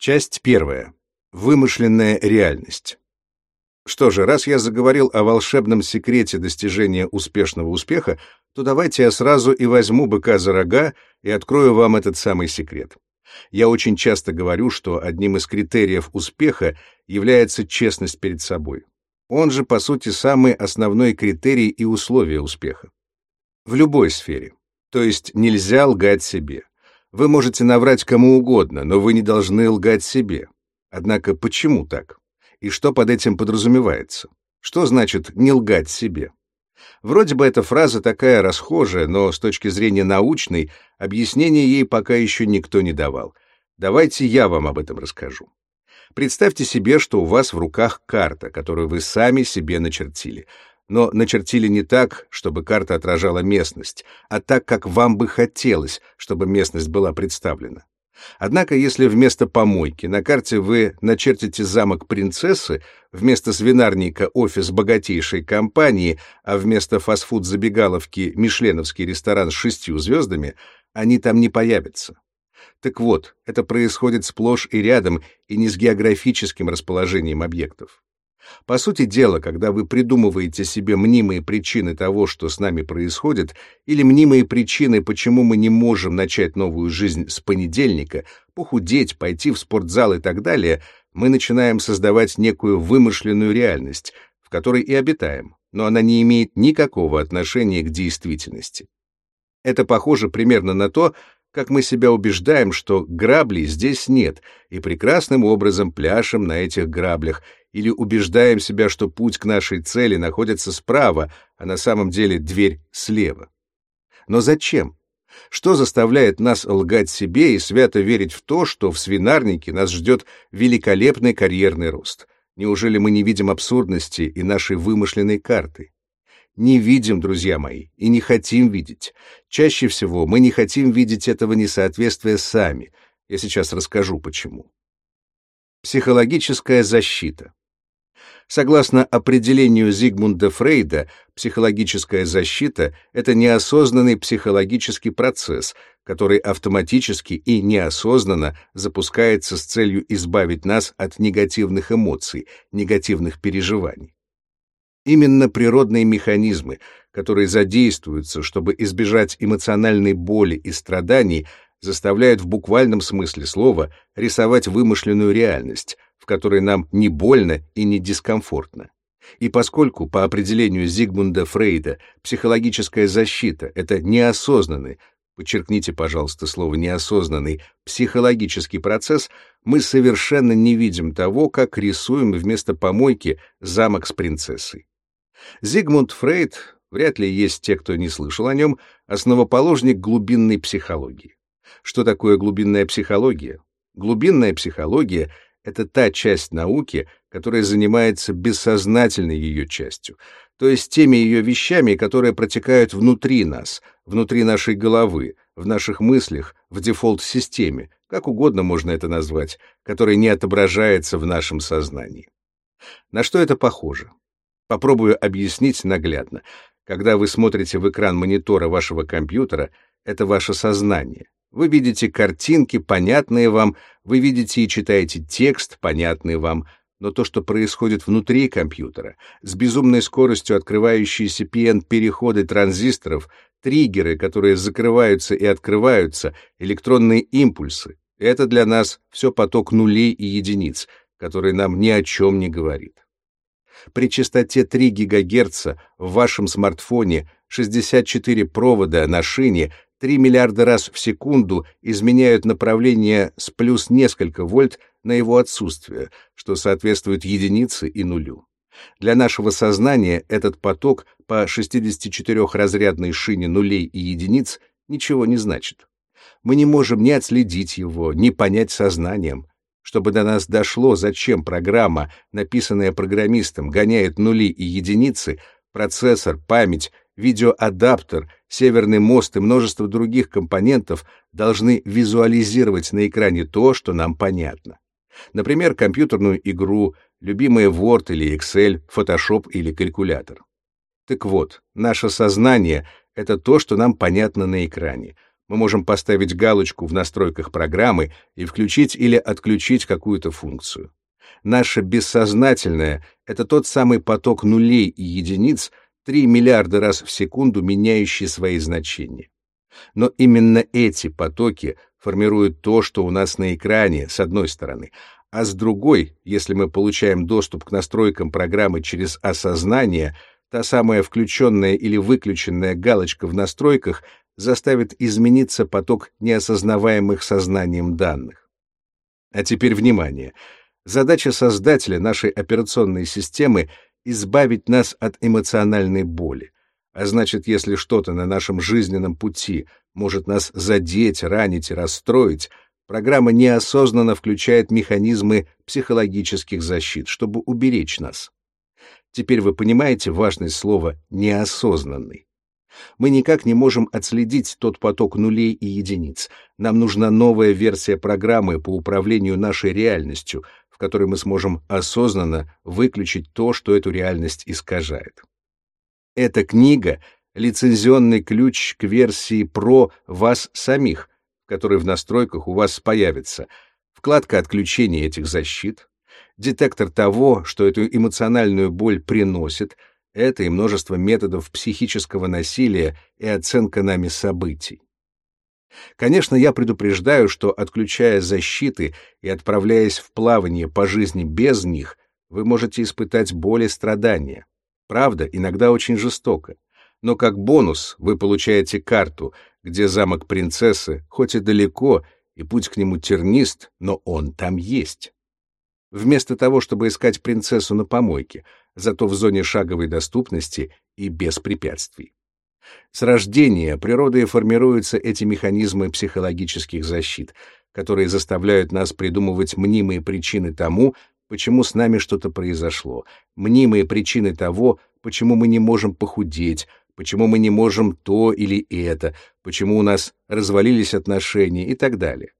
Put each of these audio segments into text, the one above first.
Часть первая. Вымышленная реальность. Что же, раз я заговорил о волшебном секрете достижения успешного успеха, то давайте я сразу и возьму быка за рога и открою вам этот самый секрет. Я очень часто говорю, что одним из критериев успеха является честность перед собой. Он же, по сути, самый основной критерий и условие успеха. В любой сфере. То есть нельзя лгать себе. Вы можете наврать кому угодно, но вы не должны лгать себе. Однако почему так? И что под этим подразумевается? Что значит «не лгать себе»? Вроде бы эта фраза такая расхожая, но с точки зрения научной объяснения ей пока еще никто не давал. Давайте я вам об этом расскажу. Представьте себе, что у вас в руках карта, которую вы сами себе начертили. Но начертили не так, чтобы карта отражала местность, а так, как вам бы хотелось, чтобы местность была представлена. Однако, если вместо помойки на карте вы начертите замок принцессы, вместо свинарника офис богатейшей компании, а вместо фастфуд-забегаловки мишленовский ресторан с шестью звездами, они там не появятся. Так вот, это происходит сплошь и рядом, и не с географическим расположением объектов. По сути дела, когда вы придумываете себе мнимые причины того, что с нами происходит, или мнимые причины, почему мы не можем начать новую жизнь с понедельника, похудеть, пойти в спортзал и так далее, мы начинаем создавать некую вымышленную реальность, в которой и обитаем, но она не имеет никакого отношения к действительности. Это похоже примерно на то, как мы себя убеждаем, что граблей здесь нет, и прекрасным образом пляшем на этих граблях, или убеждаем себя, что путь к нашей цели находится справа, а на самом деле дверь слева. Но зачем? Что заставляет нас лгать себе и свято верить в то, что в свинарнике нас ждет великолепный карьерный рост? Неужели мы не видим абсурдности и нашей вымышленной карты? Не видим, друзья мои, и не хотим видеть. Чаще всего мы не хотим видеть этого несоответствия сами. Я сейчас расскажу, почему. Психологическая защита. Согласно определению Зигмунда Фрейда, психологическая защита — это неосознанный психологический процесс, который автоматически и неосознанно запускается с целью избавить нас от негативных эмоций, негативных переживаний. Именно природные механизмы, которые задействуются, чтобы избежать эмоциональной боли и страданий, заставляют в буквальном смысле слова рисовать вымышленную реальность, которой нам не больно и не дискомфортно. И поскольку, по определению Зигмунда Фрейда, психологическая защита — это неосознанный, подчеркните, пожалуйста, слово «неосознанный» психологический процесс, мы совершенно не видим того, как рисуем вместо помойки замок с принцессой. Зигмунд Фрейд, вряд ли есть те, кто не слышал о нем, основоположник глубинной психологии. Что такое глубинная психология? Глубинная психология — это та часть науки, которая занимается бессознательной ее частью, то есть теми ее вещами, которые протекают внутри нас, внутри нашей головы, в наших мыслях, в дефолт-системе, как угодно можно это назвать, которая не отображается в нашем сознании. На что это похоже? Попробую объяснить наглядно. Когда вы смотрите в экран монитора вашего компьютера, это ваше сознание. Вы видите картинки, понятные вам, вы видите и читаете текст, понятный вам, но то, что происходит внутри компьютера, с безумной скоростью открывающиеся PN-переходы транзисторов, триггеры, которые закрываются и открываются, электронные импульсы, это для нас все поток нулей и единиц, который нам ни о чем не говорит. При частоте 3 ГГц в вашем смартфоне 64 провода на шине 3 миллиарда раз в секунду изменяют направление с плюс несколько вольт на его отсутствие, что соответствует единице и нулю. Для нашего сознания этот поток по 64-разрядной шине нулей и единиц ничего не значит. Мы не можем ни отследить его, ни понять сознанием. Чтобы до нас дошло, зачем программа, написанная программистом, гоняет нули и единицы, процессор, память, видеоадаптер, северный мост и множество других компонентов должны визуализировать на экране то, что нам понятно. Например, компьютерную игру, любимый Word или Excel, Photoshop или калькулятор. Так вот, наше сознание — это то, что нам понятно на экране. Мы можем поставить галочку в настройках программы и включить или отключить какую-то функцию. Наше бессознательное — это тот самый поток нулей и единиц, 3 миллиарда раз в секунду меняющий свои значения. Но именно эти потоки формируют то, что у нас на экране, с одной стороны, а с другой, если мы получаем доступ к настройкам программы через осознание, та самая включенная или выключенная галочка в настройках заставит измениться поток неосознаваемых сознанием данных. А теперь внимание. Задача создателя нашей операционной системы — избавить нас от эмоциональной боли. А значит, если что-то на нашем жизненном пути может нас задеть, ранить и расстроить, программа неосознанно включает механизмы психологических защит, чтобы уберечь нас. Теперь вы понимаете важное слово «неосознанный». Мы никак не можем отследить тот поток нулей и единиц. Нам нужна новая версия программы по управлению нашей реальностью, в которой мы сможем осознанно выключить то, что эту реальность искажает. Эта книга — лицензионный ключ к версии про вас самих, в которой в настройках у вас появится вкладка отключения этих защит, детектор того, что эту эмоциональную боль приносит, это и множество методов психического насилия и оценка нами событий. Конечно, я предупреждаю, что, отключая защиты и отправляясь в плавание по жизни без них, вы можете испытать боль и страдания. Правда, иногда очень жестоко. Но как бонус вы получаете карту, где замок принцессы, хоть и далеко, и путь к нему тернист, но он там есть. Вместо того, чтобы искать принцессу на помойке, зато в зоне шаговой доступности и без препятствий. С рождения природой формируются эти механизмы психологических защит, которые заставляют нас придумывать мнимые причины тому, почему с нами что-то произошло, мнимые причины того, почему мы не можем похудеть, почему мы не можем то или это, почему у нас развалились отношения и так далее.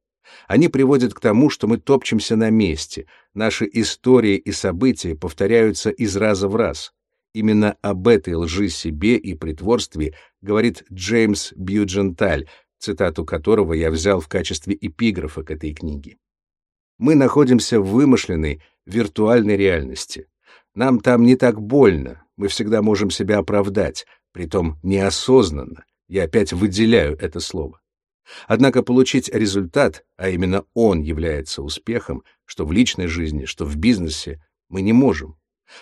Они приводят к тому, что мы топчемся на месте, наши истории и события повторяются из раза в раз. Именно об этой лжи себе и притворстве говорит Джеймс Бьюдженталь, цитату которого я взял в качестве эпиграфа к этой книге. Мы находимся в вымышленной, виртуальной реальности. Нам там не так больно, мы всегда можем себя оправдать, притом неосознанно. Я опять выделяю это слово. Однако получить результат, а именно он является успехом, что в личной жизни, что в бизнесе, мы не можем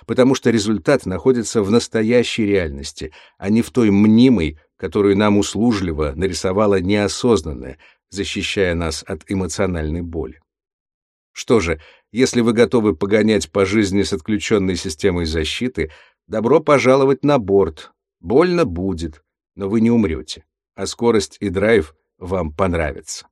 потому что результат находится в настоящей реальности, а не в той мнимой, которую нам услужливо нарисовала неосознанная, защищая нас от эмоциональной боли. Что же, если вы готовы погонять по жизни с отключенной системой защиты, добро пожаловать на борт. Больно будет, но вы не умрете, а скорость и драйв вам понравятся.